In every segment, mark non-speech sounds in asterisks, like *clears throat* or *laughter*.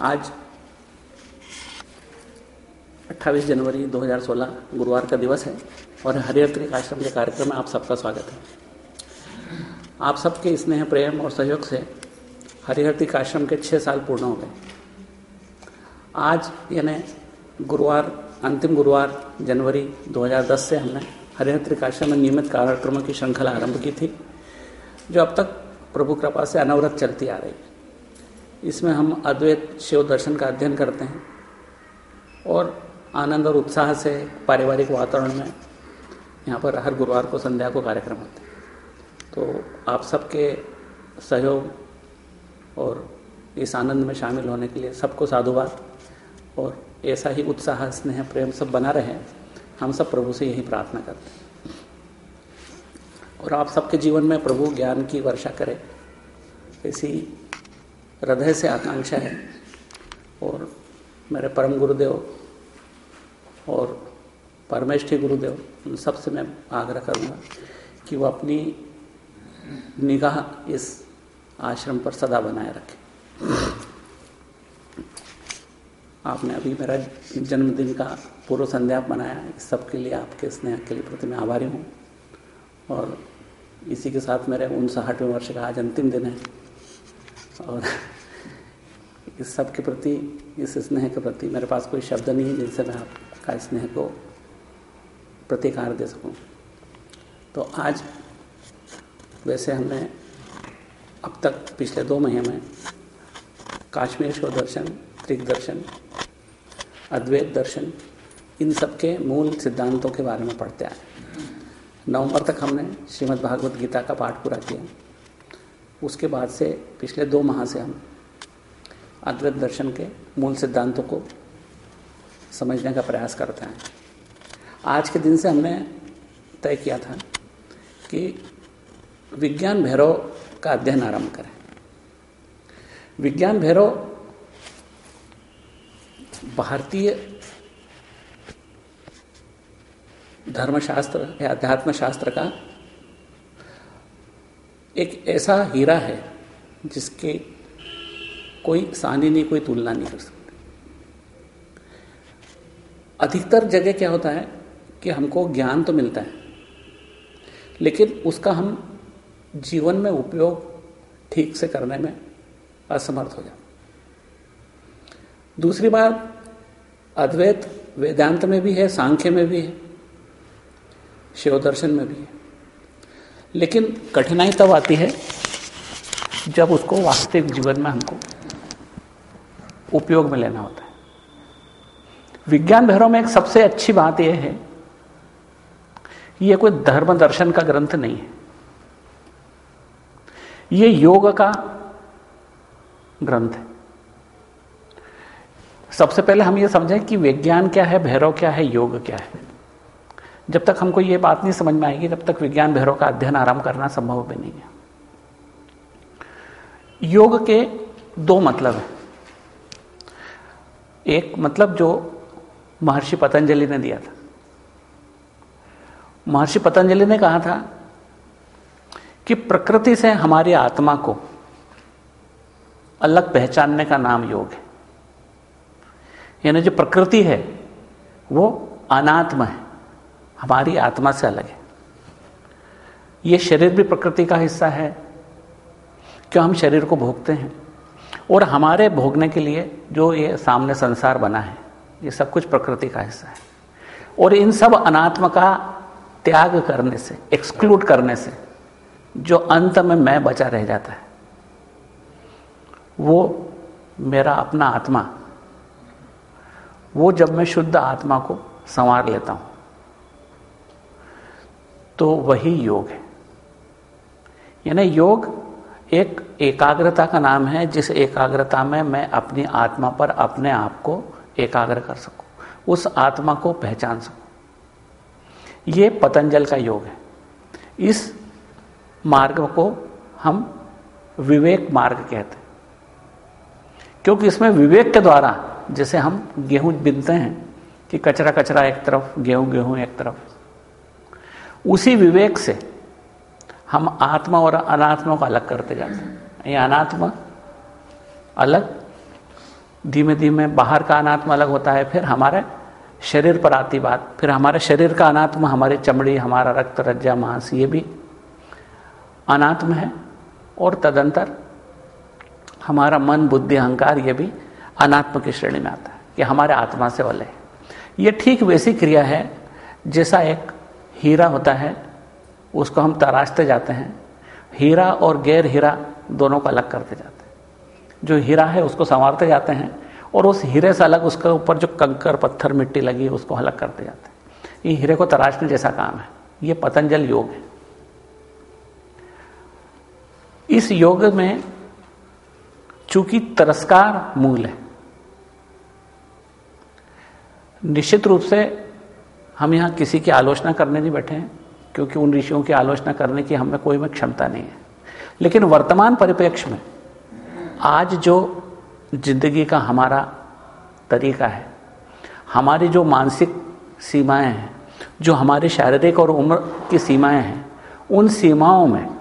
आज 28 जनवरी 2016 गुरुवार का दिवस है और हरिहर आश्रम के कार्यक्रम में आप सबका स्वागत है। आप सबके स्नेह, प्रेम और सहयोग से हरिहर आश्रम के छः साल पूर्ण हो गए। आज यानी गुरुवार, अंतिम गुरुवार जनवरी 2010 से हमने हरिहर आश्रम में नियमित कार्यक्रमों की श्रृंखला आरंभ की थी, जो अब तक प्रभु कृपा से अनवरत चलती आ रही है। इसमें हम अद्वैत शिव दर्शन का अध्ययन करते हैं और आनंद और उत्साह से पारिवारिक वातावरण में यहाँ पर हर गुरुवार को संध्या को कार्यक्रम होते हैं। तो आप सबके सहयोग और इस आनंद में शामिल होने के लिए सबको साधुवाद और ऐसा ही उत्साह, स्नेह, प्रेम सब बना रहे हम सब प्रभु से यही प्रार्थना करते हैं। और आप सबके जीवन में प्रभु ज्ञान की वर्षा करे। ऐसी हृदय से आकांक्षा है और मेरे परम गुरुदेव और परमेष्ठी गुरुदेव, उन सबसे मैं आग्रह करूँगा कि वो अपनी निगाह इस आश्रम पर सदा बनाए रखें। आपने अभी मेरा जन्मदिन का पूर्व संध्या बनाया इस सब के लिए आपके स्नेह के लिए प्रति मैं आभारी हूँ। और इसी के साथ मेरे उनसठवें वर्ष का आज अंतिम दिन है। और इस सब के प्रति, इस स्नेह के प्रति मेरे पास कोई शब्द नहीं है जिनसे मैं आपका स्नेह को प्रतिकार दे सकूँ। तो आज वैसे हमने अब तक पिछले दो महीने में काश्मीर शो दर्शन, त्रिक दर्शन, अद्वैत दर्शन, इन सब के मूल सिद्धांतों के बारे में पढ़ते आए। नवंबर तक हमने श्रीमद् भागवत गीता का पाठ पूरा किया। उसके बाद से पिछले दो माह से हम अद्वैत दर्शन के मूल सिद्धांतों को समझने का प्रयास करते हैं। आज के दिन से हमने तय किया था कि विज्ञान भैरव का अध्ययन आरंभ करें। विज्ञान भैरव भारतीय धर्मशास्त्र या अध्यात्म शास्त्र का एक ऐसा हीरा है जिसके कोई सानी नहीं, कोई तुलना नहीं कर सकते। अधिकतर जगह क्या होता है कि हमको ज्ञान तो मिलता है, लेकिन उसका हम जीवन में उपयोग ठीक से करने में असमर्थ हो जाते दूसरी बात, अद्वैत वेदांत में भी है, सांख्य में भी है शिव दर्शन में भी है। लेकिन कठिनाई तब आती है जब उसको वास्तविक जीवन में हमको उपयोग में लेना होता है। विज्ञान भैरव में एक सबसे अच्छी बात यह है यह कोई धर्म दर्शन का ग्रंथ नहीं है। यह योग का ग्रंथ है। सबसे पहले हम यह समझें कि विज्ञान क्या है, भैरव क्या है, योग क्या है। जब तक हमको ये बात नहीं समझ में आएगी, तब तक विज्ञान भैरव का अध्ययन आरंभ करना संभव भी नहीं है। योग के दो मतलब है। एक मतलब जो महर्षि पतंजलि ने दिया था। महर्षि पतंजलि ने कहा था कि प्रकृति से हमारी आत्मा को अलग पहचानने का नाम योग है। यानी जो प्रकृति है, वो अनात्म है। हमारी आत्मा से अलग है। ये शरीर भी प्रकृति का हिस्सा है। क्यों हम शरीर को भोगते हैं? और हमारे भोगने के लिए जो ये सामने संसार बना है, ये सब कुछ प्रकृति का हिस्सा है। और इन सब अनात्म का त्याग करने से एक्सक्लूड करने से, जो अंत में मैं बचा रह जाता है, वो मेरा अपना आत्मा, वो जब मैं शुद्ध आत्मा को संवार लेता हूँ तो वही योग है। यानी योग एक एकाग्रता का नाम है, जिस एकाग्रता में मैं अपनी आत्मा पर अपने आप को एकाग्र कर सकूँ, उस आत्मा को पहचान सकूँ। ये पतंजल का योग है। इस मार्ग को हम विवेक मार्ग कहते हैं। क्योंकि इसमें विवेक के द्वारा जैसे हम गेहूँ बिनते हैं कि कचरा कचरा एक तरफ़ गेहूँ गेहूँ एक तरफ़ उसी विवेक से हम आत्मा और अनात्मा को अलग करते जाते हैं। ये अनात्मा अलग, धीमे धीमे बाहर का अनात्मा अलग होता है, फिर हमारे शरीर पर आती बात, फिर हमारे शरीर का अनात्मा, हमारी चमड़ी, हमारा रक्त, रज्जा, मांस, ये भी अनात्म है। और तदंतर हमारा मन, बुद्धि, अहंकार, ये भी अनात्म की श्रेणी में आता है कि हमारे आत्मा से वाले ये ठीक वैसी क्रिया है जैसा एक हीरा होता है, उसको हम तराशते जाते हैं। हीरा और गैर हीरा दोनों को अलग करते जाते हैं। जो हीरा है, उसको संवारते जाते हैं और उस हीरे से अलग उसके ऊपर जो कंकर, पत्थर, मिट्टी लगी उसको अलग करते जाते हैं। ये हीरे को तराशने जैसा काम है। ये पतंजल योग है। इस योग में चूँकि तिरस्कार मूल है, निश्चित रूप से हम यहाँ किसी की आलोचना करने नहीं बैठे हैं, क्योंकि उन ऋषियों की आलोचना करने की हमें कोई में क्षमता नहीं है। लेकिन वर्तमान परिप्रेक्ष्य में, आज जो ज़िंदगी का हमारा तरीका है, हमारी जो मानसिक सीमाएँ हैं, जो हमारी शारीरिक और उम्र की सीमाएँ हैं, उन सीमाओं में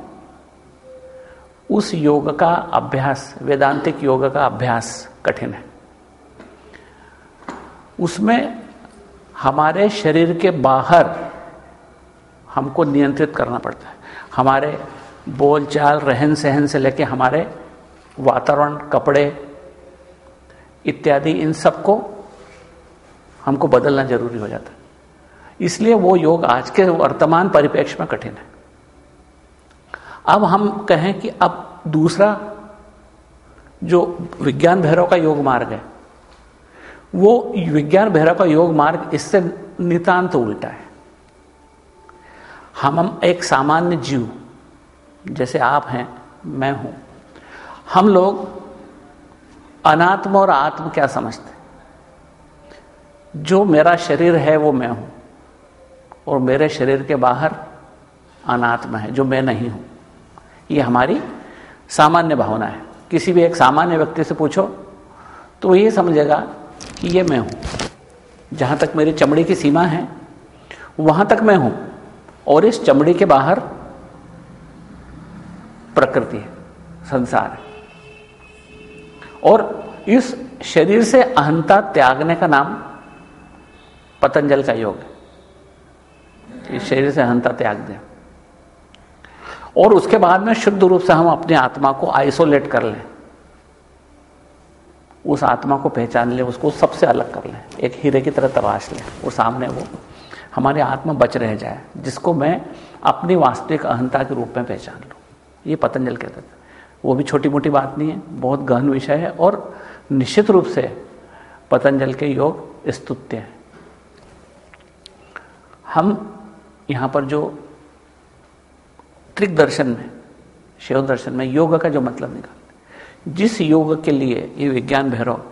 उस योग का अभ्यास, वेदांतिक योग का अभ्यास कठिन है। उसमें हमारे शरीर के बाहर हमको नियंत्रित करना पड़ता है। हमारे बोलचाल रहन सहन से लेके हमारे वातावरण, कपड़े इत्यादि, इन सबको हमको बदलना ज़रूरी हो जाता है। इसलिए वो योग आज के वर्तमान परिप्रेक्ष्य में कठिन है। अब हम कहें कि अब दूसरा जो विज्ञान भैरव का योग मार्ग है वो विज्ञान भैरव का योग मार्ग इससे नितांत उल्टा है। हम हम एक सामान्य जीव, जैसे आप हैं, मैं हूँ। हम लोग अनात्म और आत्म क्या समझते जो मेरा शरीर है, वो मैं हूँ, और मेरे शरीर के बाहर अनात्म है, जो मैं नहीं हूँ। ये हमारी सामान्य भावना है। किसी भी एक सामान्य व्यक्ति से पूछो तो ये समझेगा कि ये मैं हूँ। जहाँ तक मेरी चमड़ी की सीमा है, वहाँ तक मैं हूँ। और इस चमड़ी के बाहर प्रकृति है, संसार है। और इस शरीर से अहंता त्यागने का नाम पतंजल का योग है। इस शरीर से अहंता त्याग दें। और उसके बाद में शुद्ध रूप से हम अपनी आत्मा को आइसोलेट कर लें। उस आत्मा को पहचान लें, उसको सबसे अलग कर लें, एक हीरे की तरह तराश लें, वो सामने वो, हमारी आत्मा बच रह जाए, जिसको मैं अपनी वास्तविक अहंता के रूप में पहचान लूँ। ये पतंजल कहते थे। वो भी छोटी मोटी बात नहीं है, बहुत गहन विषय है और निश्चित रूप से पतंजल के योग स्तुत्य है। हम यहाँ पर जो त्रिक दर्शन में, शिव दर्शन में, योग का जो मतलब निकालते जिस योग के लिए ये विज्ञान भैरव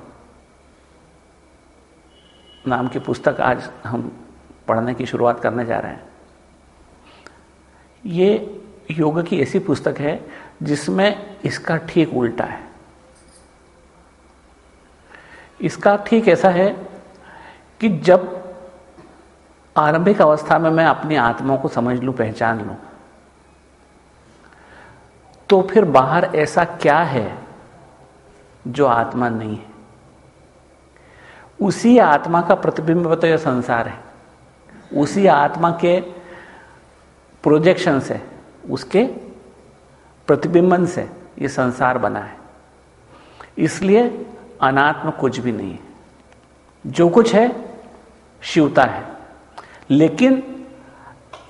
नाम की पुस्तक आज हम पढ़ने की शुरुआत करने जा रहे हैं। ये योग की ऐसी पुस्तक है जिसमें इसका ठीक उल्टा है। इसका ठीक ऐसा है कि जब आरंभिक अवस्था में मैं अपनी आत्मा को समझ लूँ, पहचान लूँ तो फिर बाहर ऐसा क्या है जो आत्मा नहीं है। उसी आत्मा का प्रतिबिंब तो यह संसार है। उसी आत्मा के प्रोजेक्शन से उसके प्रतिबिंबन से ये संसार बना है। इसलिए अनात्म कुछ भी नहीं है। जो कुछ है, शिवता है। लेकिन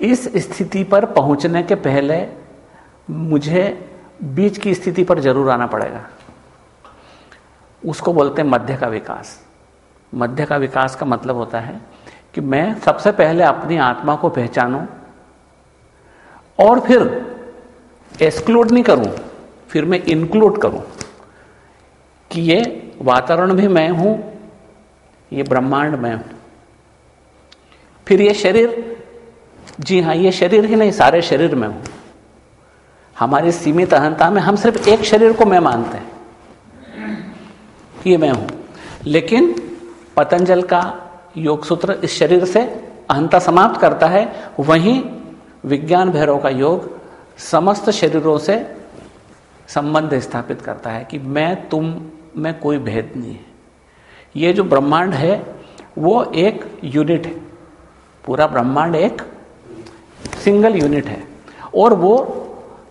इस स्थिति पर पहुँचने के पहले मुझे बीच की स्थिति पर ज़रूर आना पड़ेगा। उसको बोलते हैं मध्य का विकास। मध्य का विकास का मतलब होता है कि मैं सबसे पहले अपनी आत्मा को पहचानूं और फिर एक्सक्लूड नहीं करूँ, फिर मैं इंक्लूड करूँ कि ये वातावरण भी मैं हूँ, ये ब्रह्मांड मैं हूँ। फिर ये शरीर, जी हाँ, ये शरीर ही नहीं, सारे शरीर में हूँ। हमारी सीमित अहंता में हम सिर्फ़ एक शरीर को मैं मानते हैं। ये मैं हूँ। लेकिन पतंजल का योग सूत्र इस शरीर से अहंता समाप्त करता है। वहीं विज्ञान भैरव का योग समस्त शरीरों से संबंध स्थापित करता है कि मैं, तुम, में कोई भेद नहीं है। ये जो ब्रह्मांड है, वो एक यूनिट है। पूरा ब्रह्मांड एक सिंगल यूनिट है। और वो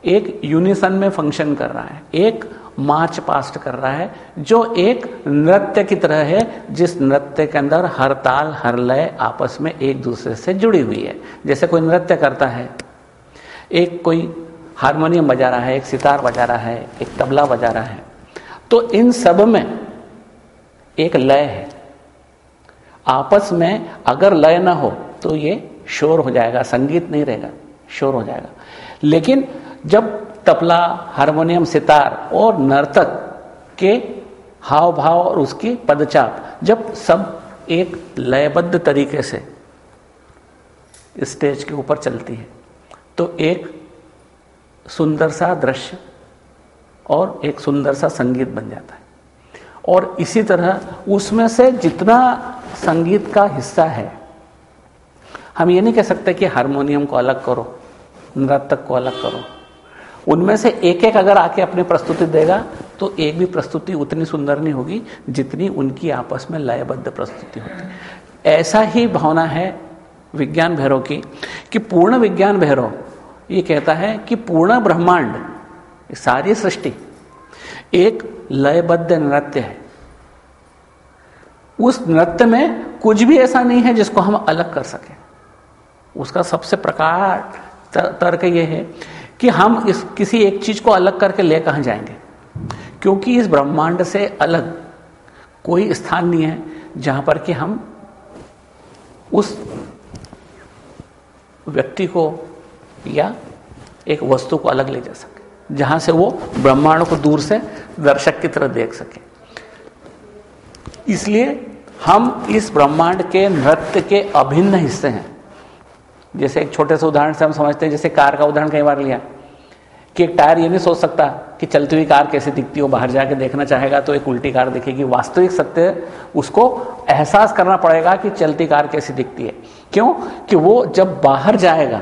एक यूनिसन में फ़ंक्शन कर रहा है। एक मार्च पास्ट कर रहा है, जो एक नृत्य की तरह है, जिस नृत्य के अंदर हर ताल, हर लय आपस में एक दूसरे से जुड़ी हुई है। जैसे कोई नृत्य करता है, एक कोई हारमोनियम बजा रहा है, एक सितार बजा रहा है, एक तबला बजा रहा है तो इन सब में एक लय है। आपस में अगर लय ना हो तो ये शोर हो जाएगा, संगीत नहीं रहेगा, शोर हो जाएगा। लेकिन जब तबला, हारमोनियम, सितार और नर्तक के हाव भाव और उसकी पदचाप, जब सब एक लयबद्ध तरीके से स्टेज के ऊपर चलती है तो एक सुंदर सा दृश्य और एक सुंदर सा संगीत बन जाता है। और इसी तरह उसमें से जितना संगीत का हिस्सा है, हम ये नहीं कह सकते कि हारमोनियम को अलग करो नृतक को अलग करो। उनमें से एक एक अगर आके अपनी प्रस्तुति देगा तो एक भी प्रस्तुति उतनी सुंदर नहीं होगी जितनी उनकी आपस में लयबद्ध प्रस्तुति होती ऐसा ही भावना है विज्ञान भैरव की, कि पूर्ण विज्ञान भैरव ये कहता है कि पूर्ण ब्रह्मांड सारी सृष्टि, एक लयबद्ध नृत्य है। उस नृत्य में कुछ भी ऐसा नहीं है जिसको हम अलग कर सकें। उसका सबसे प्रकार तर्क यह है कि हम इस, किसी एक चीज़ को अलग करके ले कहाँ जाएँगे? क्योंकि इस ब्रह्मांड से अलग कोई स्थान नहीं है जहाँ पर कि हम उस व्यक्ति को या एक वस्तु को अलग ले जा सके, जहाँ से वो ब्रह्मांड को दूर से दर्शक की तरह देख सके। इसलिए हम इस ब्रह्मांड के नृत्य के अभिन्न हिस्से हैं। जैसे एक छोटे से उदाहरण से हम समझते हैं, जैसे कार का उदाहरण कई बार लिया। कि एक टायर ये नहीं सोच सकता कि चलती हुई कार कैसे दिखती हो बाहर जाके देखना चाहेगा तो एक उल्टी कार दिखेगी। वास्तविक सत्य उसको एहसास करना पड़ेगा कि चलती कार कैसी दिखती है। क्यों? कि वो जब बाहर जाएगा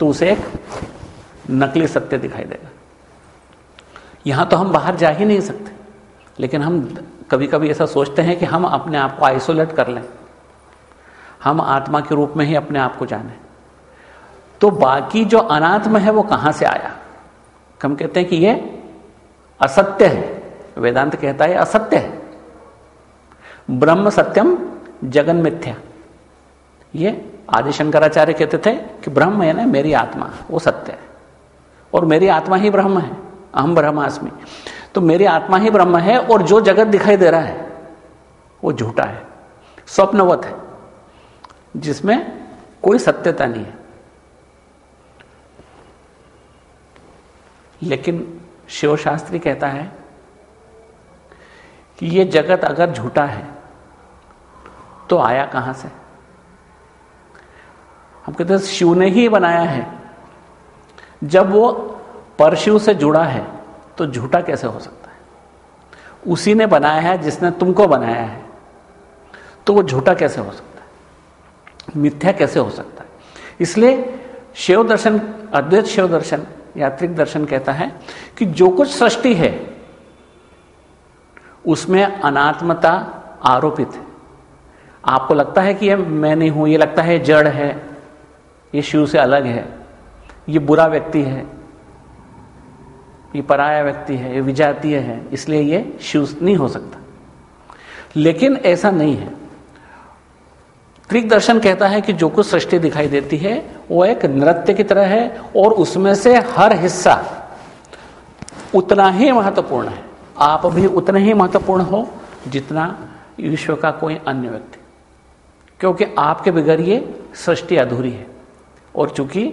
तो उसे एक नकली सत्य दिखाई देगा। यहाँ तो हम बाहर जा ही नहीं सकते, लेकिन हम कभी कभी ऐसा सोचते हैं कि हम अपने आप को आइसोलेट कर लें। हम आत्मा के रूप में ही अपने आप को जाने। तो बाकी जो अनात्म है वो कहाँ से आया? हम कहते हैं कि ये असत्य है। वेदांत कहता है असत्य है। ब्रह्म सत्यम, जगन मिथ्या। ये आदि शंकराचार्य कहते थे कि ब्रह्म है ना, मेरी आत्मा, वो सत्य है। और मेरी आत्मा ही ब्रह्म है, अहम ब्रह्मास्मि। तो मेरी आत्मा ही ब्रह्म है और जो जगत दिखाई दे रहा है, वो झूठा है, स्वप्नवत है, जिसमें कोई सत्यता नहीं है। लेकिन शिव शास्त्री कहता है कि ये जगत अगर झूठा है तो आया कहाँ से? हम कहते हैं, शिव ने ही बनाया है। जब वो परशिव से जुड़ा है तो झूठा कैसे हो सकता है? उसी ने बनाया है, जिसने तुमको बनाया है। तो वो झूठा कैसे हो सकता है? मिथ्या कैसे हो सकता है? इसलिए शिव दर्शन, अद्वैत शिव दर्शन यात्रिक दर्शन कहता है कि जो कुछ सृष्टि है, उसमें अनात्मता आरोपित है। आपको लगता है कि ये मैं नहीं हूँ, ये लगता है जड़ है, ये शिव से अलग है, ये बुरा व्यक्ति है, ये पराया व्यक्ति है, ये विजातीय है, इसलिए ये शिव नहीं हो सकता। लेकिन ऐसा नहीं है। त्रिक दर्शन कहता है कि जो कुछ सृष्टि दिखाई देती है, वो एक नृत्य की तरह है और उसमें से हर हिस्सा उतना ही महत्वपूर्ण है। आप भी उतने ही महत्वपूर्ण हो जितना विश्व का कोई अन्य व्यक्ति। क्योंकि आपके बगैर ये सृष्टि अधूरी है। और चूँकि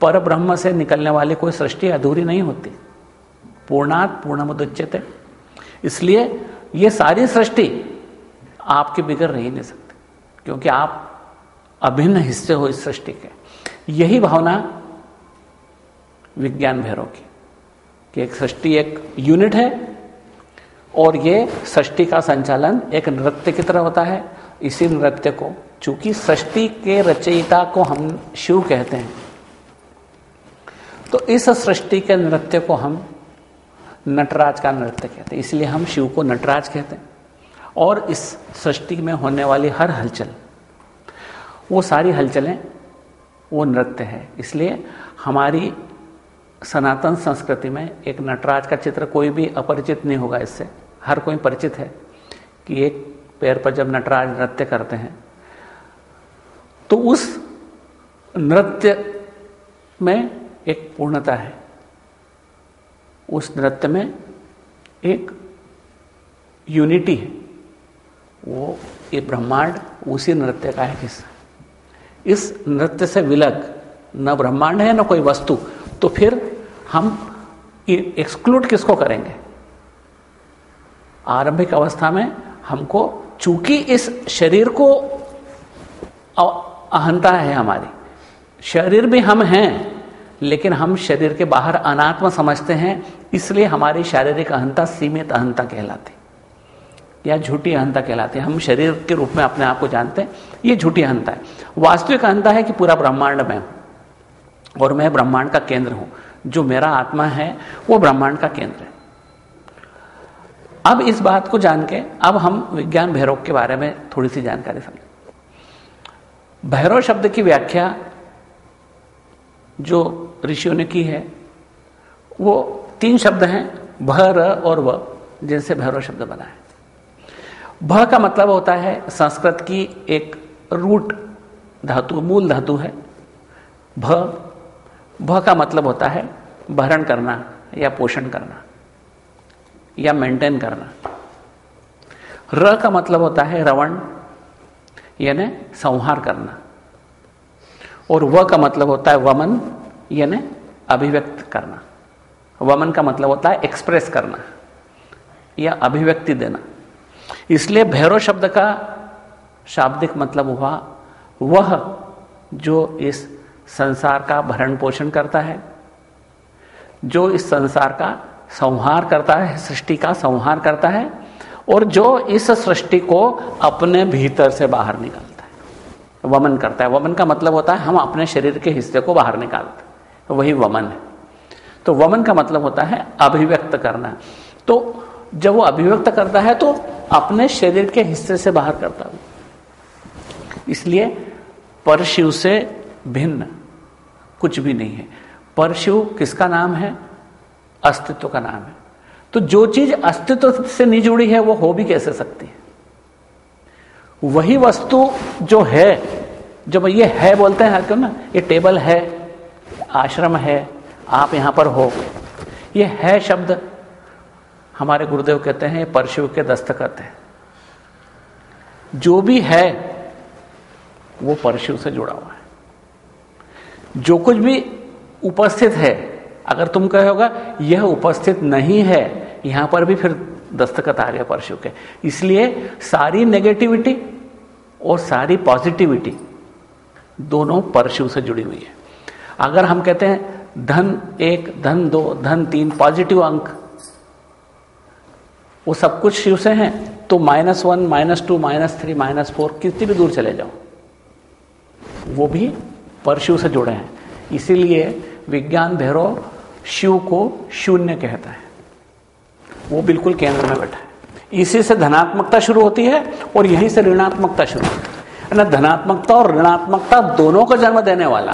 पर ब्रह्म से निकलने वाली कोई सृष्टि अधूरी नहीं होती, पूर्णात पूर्णमुदच्यते। इसलिए ये सारी सृष्टि आपके बिगड़ रह नहीं सकती। क्योंकि आप अभिन्न हिस्से हो इस सृष्टि के। यही भावना विज्ञान भैरव की, कि एक सृष्टि एक यूनिट है और ये सृष्टि का संचालन एक नृत्य की तरह होता है। इसी नृत्य को, चूँकि सृष्टि के रचयिता को हम शिव कहते हैं तो इस सृष्टि के नृत्य को हम नटराज का नृत्य कहते हैं। इसलिए हम शिव को नटराज कहते हैं। और इस सृष्टि में होने वाली हर हलचल, वो सारी हलचलें, वो नृत्य है। इसलिए हमारी सनातन संस्कृति में एक नटराज का चित्र कोई भी अपरिचित नहीं होगा इससे। हर कोई परिचित है कि एक पैर पर जब नटराज नृत्य करते हैं तो उस नृत्य में एक पूर्णता है। उस नृत्य में एक यूनिटी है। वो ये ब्रह्मांड उसी नृत्य का है हिस्सा इस नृत्य से विलग न ब्रह्मांड है, न कोई वस्तु। तो फिर हम एक्सक्लूड किसको करेंगे? आरंभिक अवस्था में हमको चूँकि इस शरीर को अहंता है हमारी। शरीर भी हम हैं, लेकिन हम शरीर के बाहर अनात्मा समझते हैं, इसलिए हमारी शारीरिक अहंता सीमित अहंता कहलाती। या झूठी अहंता कहलाती है। हम शरीर के रूप में अपने आप को जानते हैं। ये झूठी अहंता है। वास्तविक अहंता है कि पूरा ब्रह्मांड में हूँ और मैं ब्रह्मांड का केंद्र हूँ। जो मेरा आत्मा है, वो ब्रह्मांड का केंद्र है। अब इस बात को जान के, अब हम विज्ञान भैरव के बारे में थोड़ी सी जानकारी समझ। भैरव शब्द की व्याख्या जो ऋषियों ने की है, वो तीन शब्द हैं भर और व, जिनसे भैरव शब्द बना है। भ का मतलब होता है संस्कृत की एक रूट धातु, मूल धातु है। भ भ का मतलब होता है भरण करना या पोषण करना या मेंटेन करना। र का मतलब होता है रवण, यानी संहार करना। और व का मतलब होता है वमन, यानी अभिव्यक्त करना। वमन का मतलब होता है एक्सप्रेस करना या अभिव्यक्ति देना। इसलिए भैरव शब्द का शाब्दिक मतलब हुआ, वह जो इस संसार का भरण पोषण करता है, जो इस संसार का संहार करता है, सृष्टि का संहार करता है, और जो इस सृष्टि को अपने भीतर से बाहर निकालता है। वमन करता है। वमन का मतलब होता है, हम अपने शरीर के हिस्से को बाहर निकालते हैं। वही वमन है। तो वमन का मतलब होता है अभिव्यक्त करना। तो जब वो अभिव्यक्त करता है तो अपने शरीर के हिस्से से बाहर करता है। इसलिए परशिव से भिन्न कुछ भी नहीं है। परशु किसका नाम है? अस्तित्व का नाम है। तो जो चीज़ अस्तित्व से नहीं जुड़ी है, वो हो भी कैसे सकती है? वही वस्तु जो है, जब ये है बोलते हैं क्यों ना ये टेबल है, आश्रम है, आप यहाँ पर हो। ये है शब्द हमारे गुरुदेव कहते हैं परशु के दस्तखत है। जो भी है, वो परशु से जुड़ा हुआ है। जो कुछ भी उपस्थित है, अगर तुम कहोगा यह उपस्थित नहीं है, यहाँ पर भी फिर दस्तखत आ गया परशु के। इसलिए सारी नेगेटिविटी और सारी पॉजिटिविटी दोनों परशु से जुड़ी हुई है। अगर हम कहते हैं, धन एक, धन दो, धन तीन पॉजिटिव अंक वो सब कुछ शिव से हैं तो minus one minus two minus three minus four कितनी भी दूर चले जाओ। वो भी परशु से जुड़े हैं। इसीलिए विज्ञान भैरव शिव को शून्य कहता है। वो बिल्कुल केंद्र में बैठा है। इसी से धनात्मकता शुरू होती है और यहीं से ऋणात्मकता शुरू होती है। ना धनात्मकता और ऋणात्मकता दोनों को जन्म देने वाला।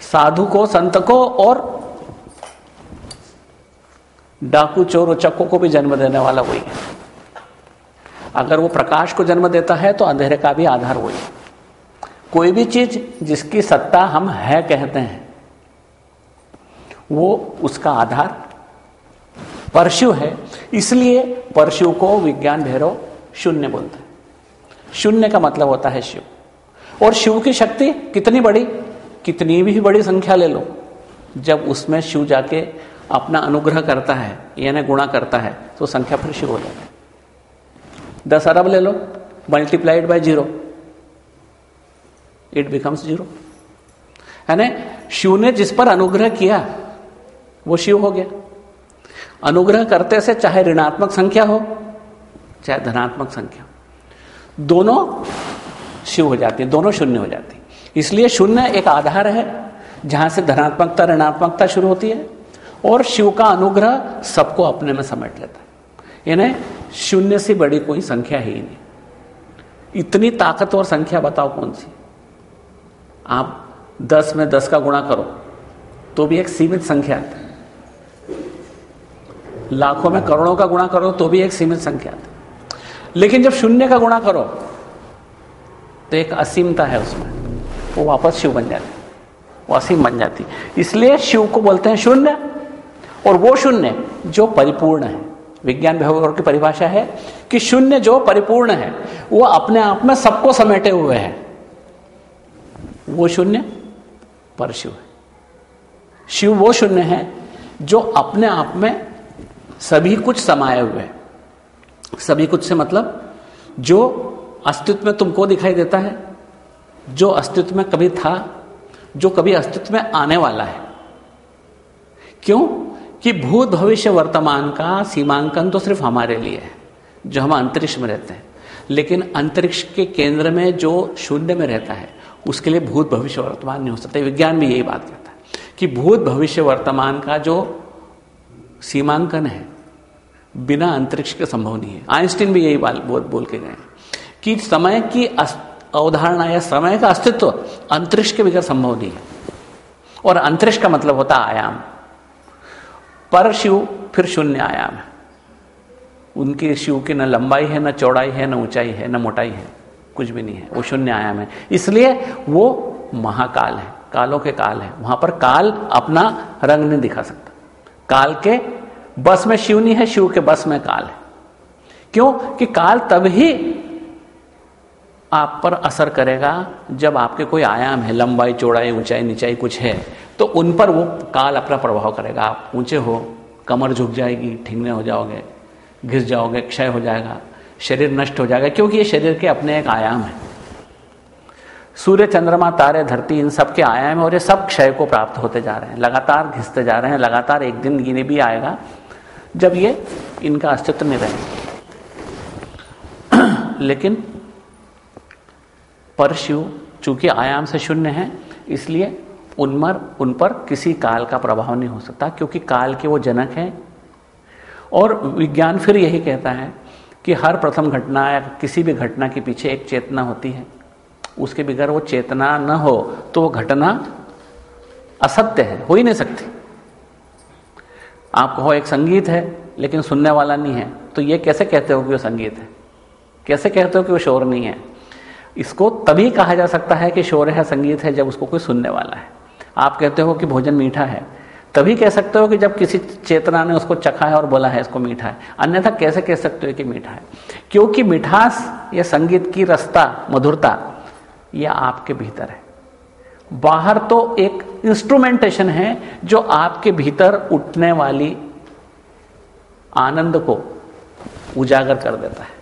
साधु को, संत को और डाकू चोर चक्को को भी जन्म देने वाला वही है। अगर वो प्रकाश को जन्म देता है तो अंधेरे का भी आधार वही है। कोई भी चीज़ जिसकी सत्ता हम है कहते हैं, वो उसका आधार परशु है। इसलिए परशु को विज्ञान भैरव शून्य बोलते हैं। शून्य का मतलब होता है शिव। और शिव की शक्ति कितनी बड़ी, कितनी भी बड़ी संख्या ले लो, जब उसमें शिव जाके अपना अनुग्रह करता है, यानी गुणा करता है तो संख्या फिर शिव हो जाता है। दस अरब ले लो multiplied by zero it becomes zero है ना शिव ने जिस पर अनुग्रह किया, वो शिव हो गया। अनुग्रह करते से चाहे ऋणात्मक संख्या हो, चाहे धनात्मक संख्या दोनों शिव हो जाती है, दोनों शून्य हो जाती है। इसलिए शून्य एक आधार है, जहाँ से धनात्मकता, ऋणात्मकता शुरू होती है। और शिव का अनुग्रह सबको अपने में समेट लेता है। यानी शून्य से बड़ी कोई संख्या ही नहीं। इतनी ताकतवर संख्या बताओ कौन सी? आप दस में दस का गुणा करो तो भी एक सीमित संख्या है। लाखों में करोड़ों का गुणा करो तो भी एक सीमित संख्या है। लेकिन जब शून्य का गुणा करो तो एक असीमता है उसमें। वो वापस शिव बन जाती वो असीम बन जाती इसलिए शिव को बोलते हैं शून्य। और वो शून्य जो परिपूर्ण है। विज्ञान व्यवहार की परिभाषा है कि शून्य जो परिपूर्ण है, वो अपने आप में सबको समेटे हुए है। वो शून्य परशिव है। शिव वो शून्य है जो अपने आप में सभी कुछ समाये हुए है। सभी कुछ से मतलब जो अस्तित्व में तुमको दिखाई देता है, जो अस्तित्व में कभी था, जो कभी अस्तित्व में आने वाला है। क्यों? कि भूत भविष्य वर्तमान का सीमांकन तो सिर्फ़ हमारे लिए है जो हम अंतरिक्ष में रहते हैं। लेकिन अंतरिक्ष के केंद्र में जो शून्य में रहता है उसके लिए भूत भविष्य वर्तमान नहीं हो सकता। विज्ञान भी यही बात कहता है कि भूत भविष्य वर्तमान का जो सीमांकन है बिना अंतरिक्ष के संभव नहीं है। आइंस्टीन भी यही बात बोल, बोल के गए कि समय की अवधारणा या समय का अस्तित्व अंतरिक्ष के बगैर संभव नहीं है। और अंतरिक्ष का मतलब होता आयाम। पर शिव फिर शून्य आयाम है। उनकी शिव की न लंबाई है, न चौड़ाई है, न ऊंचाई है, न मोटाई है, कुछ भी नहीं है, वो शून्य आयाम है। इसलिए वो महाकाल है, कालों के काल है। वहाँ पर काल अपना रंग नहीं दिखा सकता। काल के बस में शिव नहीं है, शिव के बस में काल है। क्यों? कि काल तभी आप पर असर करेगा जब आपके कोई आयाम है, लंबाई, चौड़ाई, ऊंचाई, नीचाई कुछ है तो उन पर वो काल अपना प्रभाव करेगा। आप ऊँचे हो, कमर झुक जाएगी, ठिंगने हो जाओगे, घिस जाओगे, क्षय हो जाएगा, शरीर नष्ट हो जाएगा, क्योंकि ये शरीर के अपने एक आयाम है। सूर्य, चंद्रमा, तारे, धरती, इन सब के आयाम है और ये सब क्षय को प्राप्त होते जा रहे हैं, लगातार घिसते जा रहे हैं, लगातार एक दिन गिने भी आएगा, जब ये इनका अस्तित्व नहीं रहेगा। *clears throat* लेकिन परशिव चूँकि आयाम से शून्य है, इसलिए उनमर उन पर किसी काल का प्रभाव नहीं हो सकता, क्योंकि काल के वो जनक हैं। और विज्ञान फिर यही कहता है कि हर प्रथम घटना या किसी भी घटना के पीछे एक चेतना होती है। उसके बगैर वो चेतना न हो तो वो घटना असत्य है, हो ही नहीं सकती। आप कहो एक संगीत है, लेकिन सुनने वाला नहीं है तो ये कैसे कहते हो कि वो संगीत है? कैसे कहते हो कि वो शोर नहीं है? इसको तभी कहा जा सकता है कि शोर है, संगीत है, जब उसको कोई सुनने वाला है। आप कहते हो कि भोजन मीठा है। तभी कह सकते हो कि जब किसी चेतना ने उसको चखा है और बोला है, इसको मीठा है। अन्यथा कैसे कह सकते हो कि मीठा है? क्योंकि मिठास या संगीत की रस्ता, मधुरता यह आपके भीतर है। बाहर तो एक इंस्ट्रूमेंटेशन है जो आपके भीतर उठने वाली आनंद को उजागर कर देता है।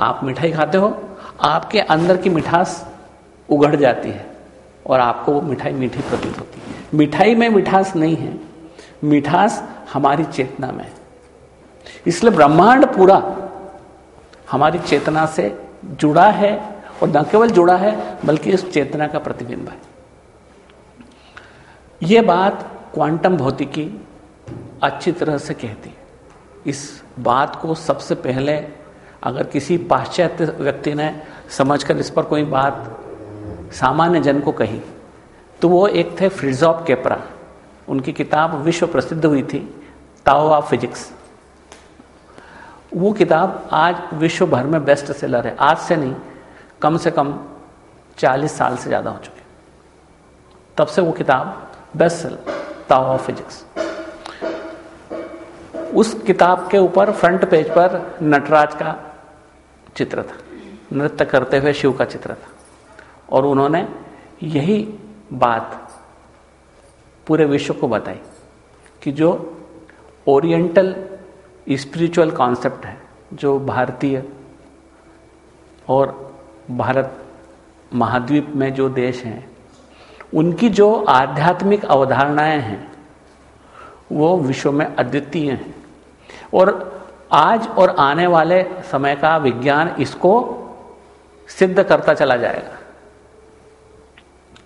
आप मिठाई खाते हो, आपके अंदर की मिठास उगड़ जाती है और आपको वो मिठाई मीठी प्रतीत होती है। मिठाई में मिठास नहीं है। मिठास हमारी चेतना में इसलिए ब्रह्मांड पूरा हमारी चेतना से जुड़ा है और न केवल जुड़ा है, बल्कि इस चेतना का प्रतिबिंब है। यह बात क्वांटम भौतिकी अच्छी तरह से कहती है। इस बात को सबसे पहले अगर किसी पाश्चात्य व्यक्ति ने समझकर इस पर कोई बात सामान्य जन को कही तो वो एक थे फ्रिजॉप केपरा। उनकी किताब विश्व प्रसिद्ध हुई थी, ताओ ऑफ़ फिजिक्स। वो किताब आज विश्व भर में बेस्ट सेलर है। आज से नहीं, कम से कम 40 साल से ज़्यादा हो चुके तब से वो किताब best seller Tao of Physics. उस किताब के ऊपर फ्रंट पेज पर नटराज का चित्र था। नृत्य करते हुए शिव का चित्र था। और उन्होंने यही बात पूरे विश्व को बताई कि जो ओरिएंटल स्पिरिचुअल कॉन्सेप्ट है, जो भारतीय और भारत महाद्वीप में जो देश हैं, उनकी जो आध्यात्मिक अवधारणाएँ हैं, वो विश्व में अद्वितीय हैं। और आज और आने वाले समय का विज्ञान इसको सिद्ध करता चला जाएगा।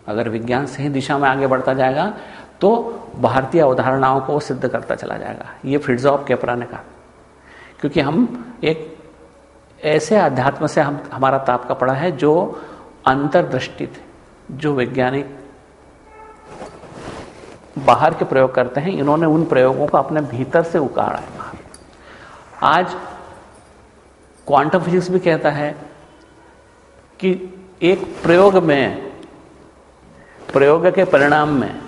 अगर विज्ञान सही दिशा में आगे बढ़ता जाएगा तो भारतीय अवधारणाओं को सिद्ध करता चला जाएगा। ये फ्रिड्जॉफ केपरा ने कहा। क्योंकि हम एक ऐसे अध्यात्म से हम, हमारा ताप का पड़ा है जो अंतर्दृष्टि थे, जो वैज्ञानिक बाहर के प्रयोग करते हैं। इन्होंने उन प्रयोगों को अपने भीतर से उकाड़ा है। आज क्वांटम फिजिक्स भी कहता है कि एक प्रयोग में, प्रयोग के परिणाम में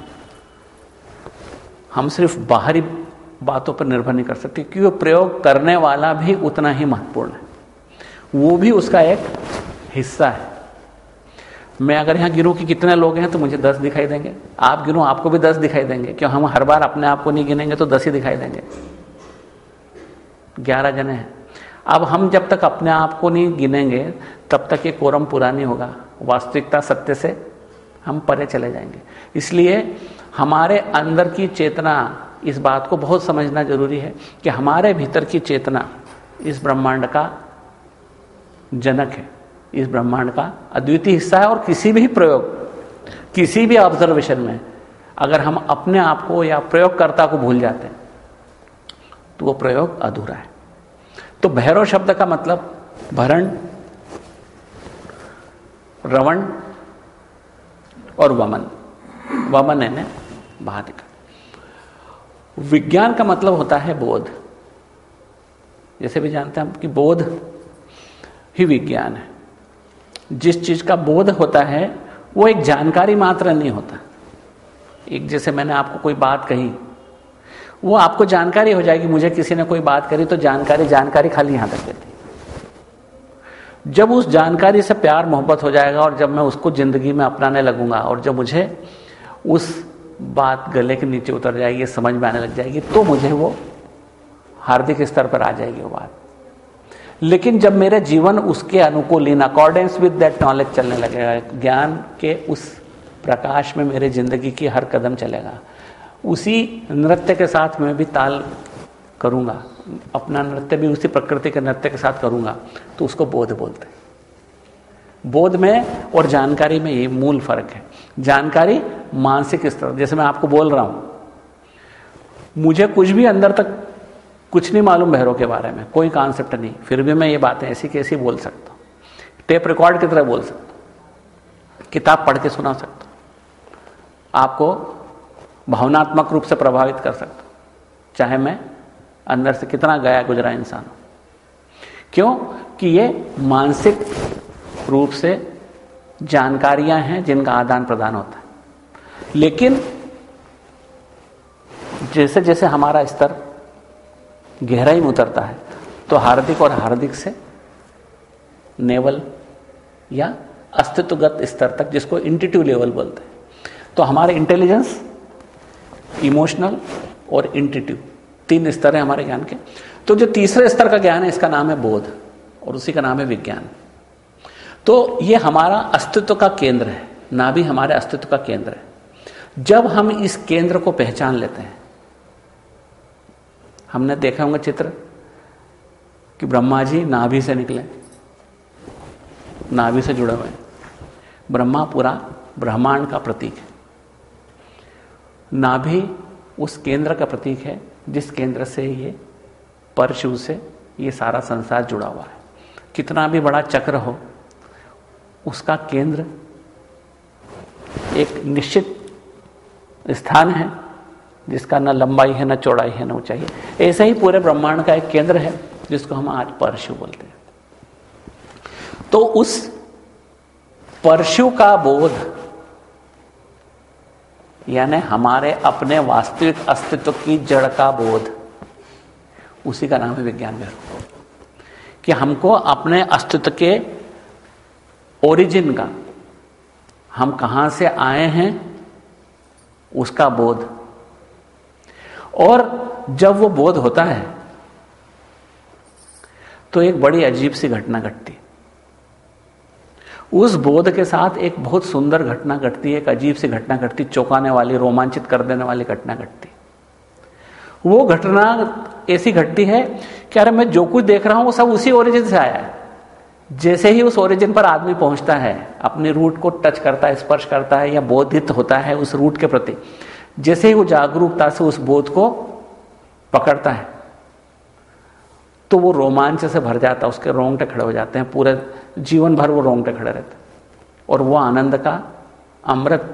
हम सिर्फ़ बाहरी बातों पर निर्भर नहीं कर सकते, क्योंकि प्रयोग करने वाला भी उतना ही महत्वपूर्ण है। वो भी उसका एक हिस्सा है। मैं अगर यहाँ गिनूं कि कितने लोग हैं तो मुझे दस दिखाई देंगे। आप गिनो, आपको भी दस दिखाई देंगे। क्यों, हम हर बार अपने आप को नहीं गिनेंगे तो दस ही दिखाई देंगे। ग्यारह जने हैं। अब हम जब तक अपने आप को नहीं गिनेंगे, तब तक ये कोरम पूरा नहीं होगा। वास्तविकता सत्य से हम परे चले जाएँगे। इसलिए हमारे अंदर की चेतना इस बात को बहुत समझना ज़रूरी है कि हमारे भीतर की चेतना इस ब्रह्मांड का जनक है। इस ब्रह्मांड का अद्वितीय हिस्सा है और किसी भी प्रयोग, किसी भी ऑब्जर्वेशन में अगर हम अपने आप को या प्रयोगकर्ता को भूल जाते हैं तो वो प्रयोग अधूरा है। तो भैरव शब्द का मतलब भरण, रवण और वमन। वमन है बाहर विज्ञान का मतलब होता है बोध। जैसे भी जानते हैं हम कि बोध ही विज्ञान है। जिस चीज़ का बोध होता है, वो एक जानकारी मात्र नहीं होता। एक जैसे मैंने आपको कोई बात कही वो आपको जानकारी हो जाएगी, मुझे किसी ने कोई बात करी तो जानकारी जानकारी खाली यहाँ तक देती जब उस जानकारी से प्यार, मोहब्बत हो जाएगा और जब मैं उसको ज़िंदगी में अपनाने लगूँगा और जब मुझे उस बात गले के नीचे उतर जाएगी समझ में आने लग जाएगी तो मुझे वो हार्दिक स्तर पर आ जाएगी वो बात। लेकिन जब मेरा जीवन उसके अनुकूल in accordance with that knowledge चलने लगेगा, ज्ञान के उस प्रकाश में मेरे ज़िंदगी की हर कदम चलेगा उसी नृत्य के साथ मैं भी ताल करूँगा। अपना नृत्य भी उसी प्रकृति के नृत्य के साथ करूँगा। तो उसको बोध बोलते हैं। बोध में और जानकारी में ये मूल फ़र्क है। जानकारी मानसिक स्तर, जैसे मैं आपको बोल रहा हूँ। मुझे कुछ भी अंदर तक कुछ नहीं मालूम भैरव के बारे में। कोई कॉन्सेप्ट नहीं। फिर भी मैं ये बातें ऐसी कैसी बोल सकता हूँ। टेप रिकॉर्ड की तरह बोल सकता हूँ। किताब पढ़ के सुना सकता हूँ। आपको भावनात्मक रूप से प्रभावित कर सकता हूँ। चाहे मैं अंदर से कितना गया गुजरा इंसान क्यों? कि ये मानसिक रूप से जानकारियाँ हैं जिनका आदान प्रदान होता है। लेकिन जैसे जैसे हमारा स्तर गहराई में उतरता है तो हार्दिक और हार्दिक से नेवल या अस्तित्वगत स्तर तक जिसको इंटिटिव लेवल बोलते हैं तो हमारे इंटेलिजेंस इमोशनल और इंटिटिव तीन स्तर है हमारे ज्ञान के। तो जो तीसरे स्तर का ज्ञान है, इसका नाम है बोध, और उसी का नाम है विज्ञान। तो ये हमारा अस्तित्व का केंद्र है, ना भी हमारे अस्तित्व का केंद्र है। जब हम इस केंद्र को पहचान लेते हैं, हमने देखा होंगे चित्र, कि ब्रह्मा जी नाभि से निकले, नाभि से जुड़े हुए ब्रह्मा पूरा ब्रह्मांड का प्रतीक है। नाभि उस केंद्र का प्रतीक है, जिस केंद्र से ये परशु से ये सारा संसार जुड़ा हुआ है। कितना भी बड़ा चक्र हो, उसका केंद्र एक निश्चित स्थान है, जिसका न लंबाई है, न चौड़ाई है, न ऊंचाई है। ऐसे ही पूरे ब्रह्मांड का एक केंद्र है, जिसको हम आज परशु बोलते हैं। तो उस परशु का बोध यानी हमारे अपने वास्तविक अस्तित्व की जड़ का बोध। उसी का नाम है विज्ञान भैरव कि हमको अपने अस्तित्व के ओरिजिन का, हम कहाँ से आए हैं, उसका बोध। और जब वो बोध होता है तो एक बड़ी अजीब सी घटना घटती उस बोध के साथ एक बहुत सुंदर घटना घटती है, एक अजीब सी घटना घटती, चौंकाने वाली, रोमांचित कर देने वाली घटना घटती। वो घटना ऐसी घटती है कि अरे मैं जो कुछ देख रहा हूँ, वो सब उसी ओरिजिन से आया है। जैसे ही उस ओरिजिन पर आदमी पहुँचता है, अपने रूट को टच करता है, स्पर्श करता है या बोधित होता है उस रूट के प्रति, जैसे ही वो जागरूकता से उस बोध को पकड़ता है। तो वो रोमांच से भर जाता है उसके रोंगटे खड़े हो जाते हैं, पूरे जीवन भर वो रोंगटे खड़े रहते और वो आनंद का अमृत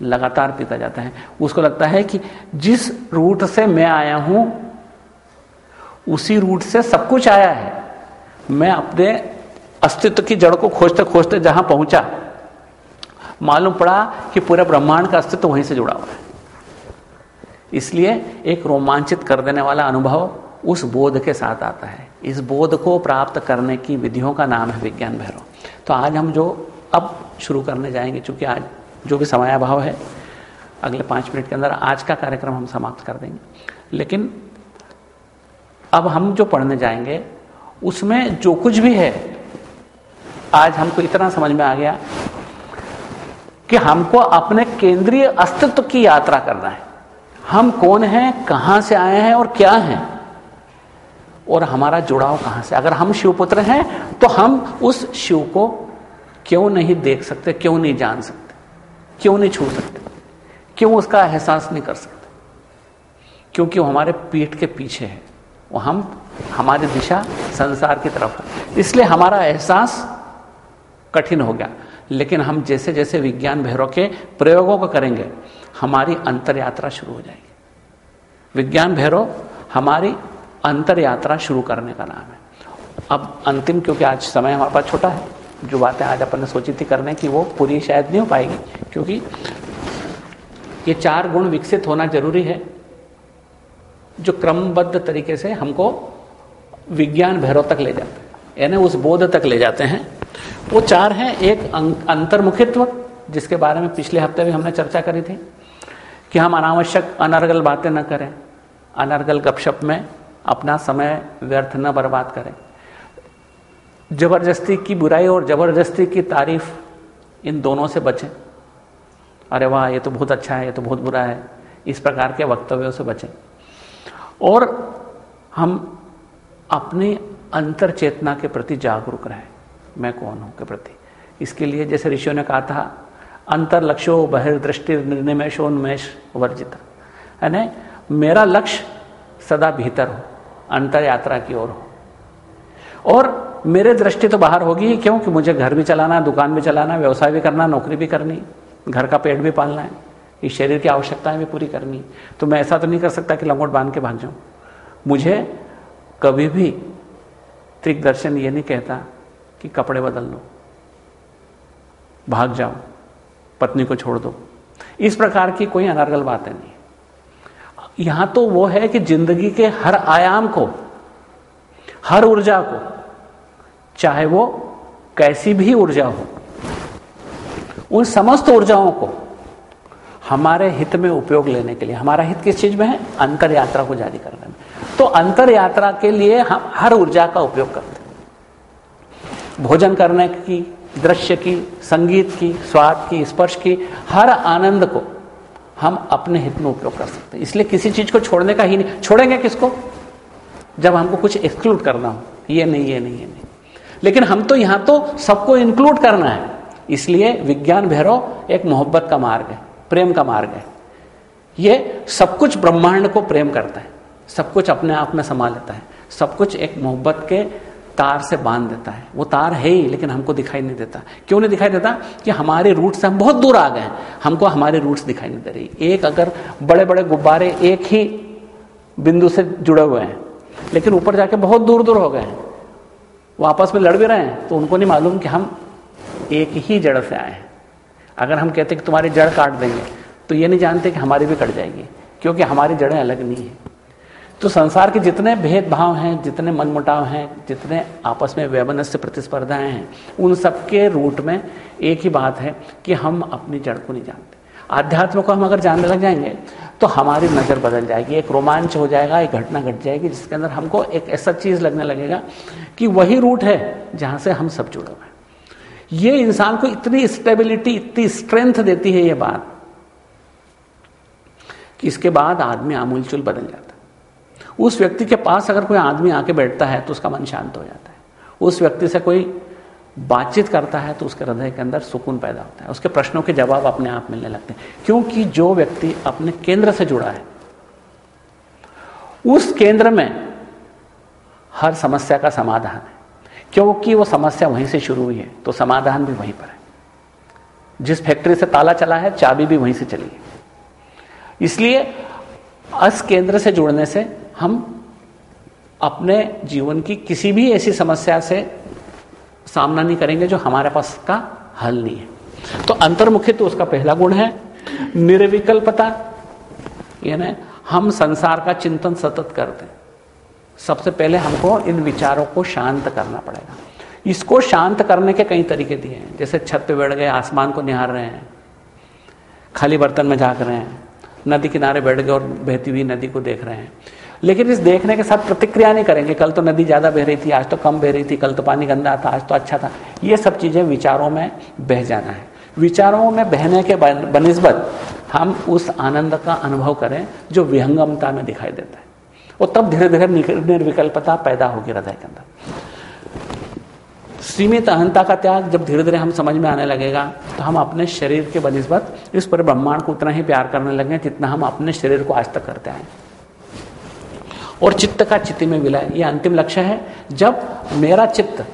लगातार पीता जाता है। उसको लगता है कि जिस रूट से मैं आया हूँ, उसी रूट से सब कुछ आया है। मैं अपने अस्तित्व की जड़ को खोजते खोजते जहाँ पहुँचा, मालूम पड़ा कि पूरे ब्रह्मांड का अस्तित्व वहीं से जुड़ा हुआ है। इसलिए एक रोमांचित कर देने वाला अनुभव उस बोध के साथ आता है। इस बोध को प्राप्त करने की विधियों का नाम है विज्ञान भैरव। तो आज हम जो अब शुरू करने जाएँगे, चूँकि आज जो भी समय अभाव है, अगले पाँच मिनट के अंदर आज का कार्यक्रम हम समाप्त कर देंगे। लेकिन अब हम जो पढ़ने जाएँगे, उसमें जो कुछ भी है, आज हमको इतना समझ में आ गया कि हमको अपने केंद्रीय अस्तित्व की यात्रा करना है। हम कौन हैं, कहाँ से आए हैं और क्या हैं? और हमारा जुड़ाव कहाँ से? अगर हम शिवपुत्र हैं तो हम उस शिव को क्यों नहीं देख सकते, क्यों नहीं जान सकते, क्यों नहीं छू सकते, क्यों उसका एहसास नहीं कर सकते? क्योंकि वो हमारे पीठ के पीछे है। वो हम, हमारी दिशा संसार की तरफ़ है। इसलिए हमारा एहसास कठिन हो गया। लेकिन हम जैसे जैसे विज्ञान भैरव के प्रयोगों को करेंगे, हमारी अंतर यात्रा शुरू हो जाएगी। विज्ञान भैरव, हमारी अंतर यात्रा शुरू करने का नाम है। अब अंतिम, क्योंकि आज समय हमारे पास छोटा है, जो बातें आज अपन ने सोची थी करने की, वो पूरी शायद नहीं हो पाएगी, क्योंकि ये चार गुण विकसित होना ज़रूरी है, जो क्रमबद्ध तरीके से हमको विज्ञान भैरव तक ले जाते हैं, यानी उस बोध तक ले जाते हैं। वो चार हैं, एक अंतर्मुखित्व, जिसके बारे में पिछले हफ़्ते भी हमने चर्चा करी थी, कि हम अनावश्यक अनर्गल बातें न करें, अनर्गल गपशप में अपना समय व्यर्थ न बर्बाद करें। ज़बरदस्ती की बुराई और ज़बरदस्ती की तारीफ़ इन दोनों से बचें। अरे वाह, ये तो बहुत अच्छा है, ये तो बहुत बुरा है। इस प्रकार के वक्तव्यों से बचें। और हम अपनी अंतर चेतना के प्रति जागरूक रहें, मैं कौन हूँ के प्रति। इसके लिए जैसे ऋषियों ने कहा था, अंतर लक्ष्यो, बहिर्दृष्टि निर्निमेशोन्मेष वर्जित। यानी मेरा लक्ष्य सदा भीतर हो। अंतर यात्रा की ओर हो। और मेरे दृष्टि तो बाहर होगी ही क्यों कि मुझे घर भी चलाना, दुकान भी चलाना, व्यवसाय भी करना, नौकरी भी करनी, घर का पेट भी पालना है, इस शरीर की आवश्यकताएँ भी पूरी करनी। तो मैं ऐसा तो नहीं कर सकता कि लंगोट बाँध के भाग जाऊँ। मुझे कभी भी त्रिक दर्शन ये नहीं कहता कि कपड़े बदल लो भाग जाओ, पत्नी को छोड़ दो। इस प्रकार की कोई अनर्गल बातें नहीं। यहाँ तो वो है कि ज़िंदगी के हर आयाम को, हर ऊर्जा को, चाहे वो कैसी भी ऊर्जा हो, उन समस्त ऊर्जाओं को हमारे हित में उपयोग लेने के लिए, हमारा हित किस चीज़ में है? अंतर यात्रा को जारी करने में। तो अंतर यात्रा के लिए हम हर ऊर्जा का उपयोग करते हैं। भोजन करने की, दृश्य की, संगीत की, स्वाद की, स्पर्श की, हर आनंद को हम अपने हित में उपयोग कर सकते हैं। इसलिए किसी चीज़ को छोड़ने का ही नहीं। छोड़ेंगे किसको? जब हमको कुछ एक्सक्लूड करना हो। ये नहीं ये नहीं ये नहीं। लेकिन हम तो यहाँ तो सबको इंक्लूड करना है। इसलिए विज्ञान भैरव एक मोहब्बत का मार्ग है, प्रेम का मार्ग है। ये सब कुछ ब्रह्मांड को प्रेम करता है। सब कुछ अपने आप में समा लेता है। सब कुछ एक मोहब्बत के तार से बाँध देता है। वो तार है ही, लेकिन हमको दिखाई नहीं देता। क्यों नहीं दिखाई देता? कि हमारे रूट से हम बहुत दूर आ गए हैं। हमको हमारे रूट्स दिखाई नहीं दे रही। एक अगर बड़े बड़े गुब्बारे एक ही बिंदु से जुड़े हुए हैं, लेकिन ऊपर जाके बहुत दूर दूर हो गए हैं, वो आपस में लड़ भी रहे हैं तो उनको नहीं मालूम कि हम एक ही जड़ से आए हैं। अगर हम कहते कि तुम्हारी जड़ काट देंगे तो ये नहीं जानते कि हमारी भी कट जाएगी, क्योंकि हमारी जड़ें अलग नहीं है। तो संसार के जितने भेदभाव हैं, जितने मनमुटाव हैं, जितने आपस में व्यवनस्य प्रतिस्पर्धाएँ हैं, उन सबके रूट में एक ही बात है कि हम अपनी जड़ को नहीं जानते। आध्यात्म को हम अगर जानने लग जाएँगे तो हमारी नज़र बदल जाएगी, एक रोमांच हो जाएगा, एक घटना घट जाएगी, जिसके अंदर हमको एक ऐसा चीज़ लगने लगेगा कि वही रूट है जहाँ से हम सब जुड़े हुए हैं। ये इंसान को इतनी स्टेबिलिटी इतनी स्ट्रेंथ देती है ये बात कि इसके बाद आदमी आमूलचूल बदल जाता है। उस व्यक्ति के पास अगर कोई आदमी आके बैठता है तो उसका मन शांत हो जाता है। उस व्यक्ति से कोई बातचीत करता है तो उसके हृदय के अंदर सुकून पैदा होता है। उसके प्रश्नों के जवाब अपने आप मिलने लगते हैं। क्योंकि जो व्यक्ति अपने केंद्र से जुड़ा है, उस केंद्र में हर समस्या का समाधान है। क्योंकि वो समस्या वहीं से शुरू हुई है तो समाधान भी वहीं पर है। जिस फैक्ट्री से ताला चला है, चाबी भी वहीं से चली है। इसलिए अस केंद्र से जुड़ने से हम अपने जीवन की किसी भी ऐसी समस्या से सामना नहीं करेंगे जो हमारे पास का हल नहीं है। तो अंतर्मुखित्व तो उसका पहला गुण है, निर्विकल्पता। यानी हम संसार का चिंतन सतत करते हैं। सबसे पहले हमको इन विचारों को शांत करना पड़ेगा। इसको शांत करने के कई तरीके दिए हैं। जैसे छत पे बैठ गए, आसमान को निहार रहे हैं, खाली बर्तन में झाँक रहे हैं, नदी किनारे बैठ गए और बहती हुई नदी को देख रहे हैं। लेकिन इस देखने के साथ प्रतिक्रिया नहीं करेंगे, कल तो नदी ज़्यादा बह रही थी, आज तो कम बह रही थी, कल तो पानी गंदा था, आज तो अच्छा था। ये सब चीज़ें विचारों में बह जाना है। विचारों में बहने के बनस्बत हम उस आनंद का अनुभव करें जो विहंगमता में दिखाई देता है। और तब धीरे धीरे निर्विकल्पता पैदा होगी हृदय के अंदर। सीमित अहंता का त्याग जब धीरे धीरे हम समझ में आने लगेगा तो हम अपने शरीर के बनस्बत इस पर ब्रह्मांड को उतना ही प्यार करने लगे जितना हम अपने शरीर को आज तक करते आए और चित्त का चित्त में विलय ये अंतिम लक्ष्य है। जब मेरा चित्त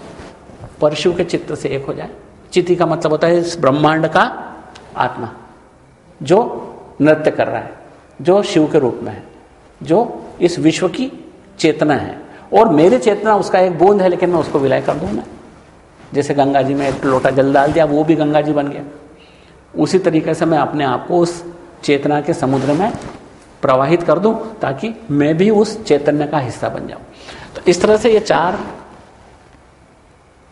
परशु के चित्त से एक हो जाए चिति का मतलब होता है इस ब्रह्मांड का आत्मा, जो नृत्य कर रहा है, जो शिव के रूप में है, जो इस विश्व की चेतना है। और मेरी चेतना, उसका एक बूंद है, लेकिन मैं उसको विलय कर दूँ मैं जैसे गंगा जी में एक लोटा जल डाल दिया, वो भी गंगा जी बन गया। उसी तरीके से मैं अपने आप को उस चेतना के समुद्र में प्रवाहित कर दूँ ताकि मैं भी उस चैतन्य का हिस्सा बन जाऊँ। तो इस तरह से ये चार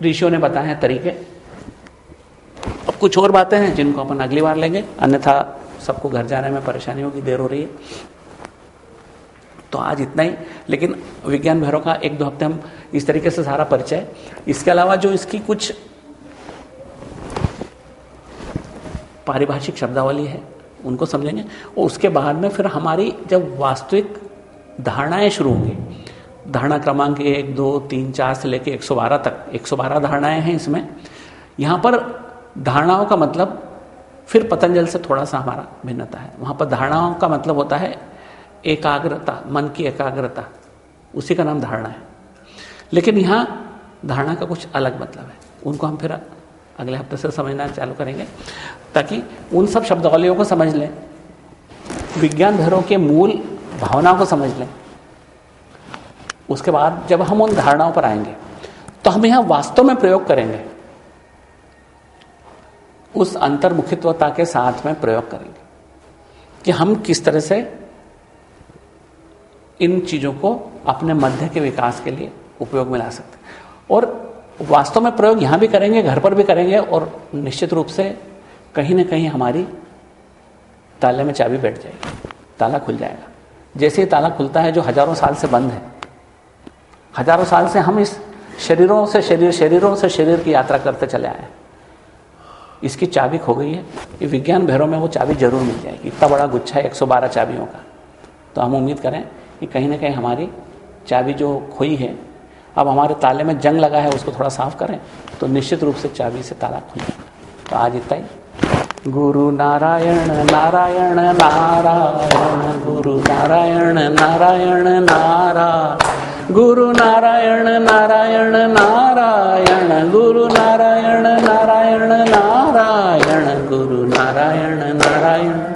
ऋषियों ने बताए हैं तरीके। अब कुछ और बातें हैं जिनको अपन अगली बार लेंगे, अन्यथा सबको घर जाने में परेशानी होगी, देर हो रही है। तो आज इतना ही, लेकिन विज्ञान भैरव का एक दो हफ़्ते हम इस तरीके से सारा परिचय। इसके अलावा जो इसकी कुछ पारिभाषिक शब्दावली है उनको समझेंगे। और उसके बाद में फिर हमारी जब वास्तविक धारणाएँ शुरू होंगी, धारणा क्रमांक एक, दो, तीन, चार से लेकर एक सौ बारह तक, एक सौ बारह धारणाएँ हैं इसमें। यहाँ पर धारणाओं का मतलब फिर पतंजल से थोड़ा सा हमारा भिन्नता है। वहाँ पर धारणाओं का मतलब होता है एकाग्रता, मन की एकाग्रता। उसी का नाम धारणा है। लेकिन यहाँ धारणा का कुछ अलग मतलब है। उनको हम फिर अगले हफ़्ते से समझना चालू करेंगे, ताकि उन सब शब्दावलियों को समझ लें। विज्ञान धरों के मूल भावना को समझ लें। उसके बाद जब हम उन धारणाओं पर आएँगे तो हम यहाँ वास्तव में प्रयोग करेंगे। उस अंतर्मुखित्वता के साथ में प्रयोग करेंगे कि हम किस तरह से इन चीज़ों को अपने मध्य के विकास के लिए उपयोग में ला सकते और वास्तव में प्रयोग यहाँ भी करेंगे, घर पर भी करेंगे और निश्चित रूप से कहीं ना कहीं हमारी ताले में चाबी बैठ जाएगी। ताला खुल जाएगा। जैसे ही ताला खुलता है, जो हज़ारों साल से बंद है, हज़ारों साल से हम इस शरीरों से शरीर, शरीरों से शरीर की यात्रा करते चले आए इसकी चाबी खो गई है। ये विज्ञान भैरों में वो चाबी ज़रूर मिल जाएगी। इतना बड़ा गुच्छा है 112 चाबियों का। तो हम उम्मीद करें कि कहीं ना कहीं हमारी चाबी जो खोई है अब हमारे ताले में जंग लगा है, उसको थोड़ा साफ़ करें तो निश्चित रूप से चाबी से ताला खुल तो आज इतना ही। गुरु नारायण नारायण नारायण, गुरु नारायण नारायण नारायण गुरु नारायण नारायण नारायण, गुरु नारायण नारायण नारायण, गुरु नारायण नारायण।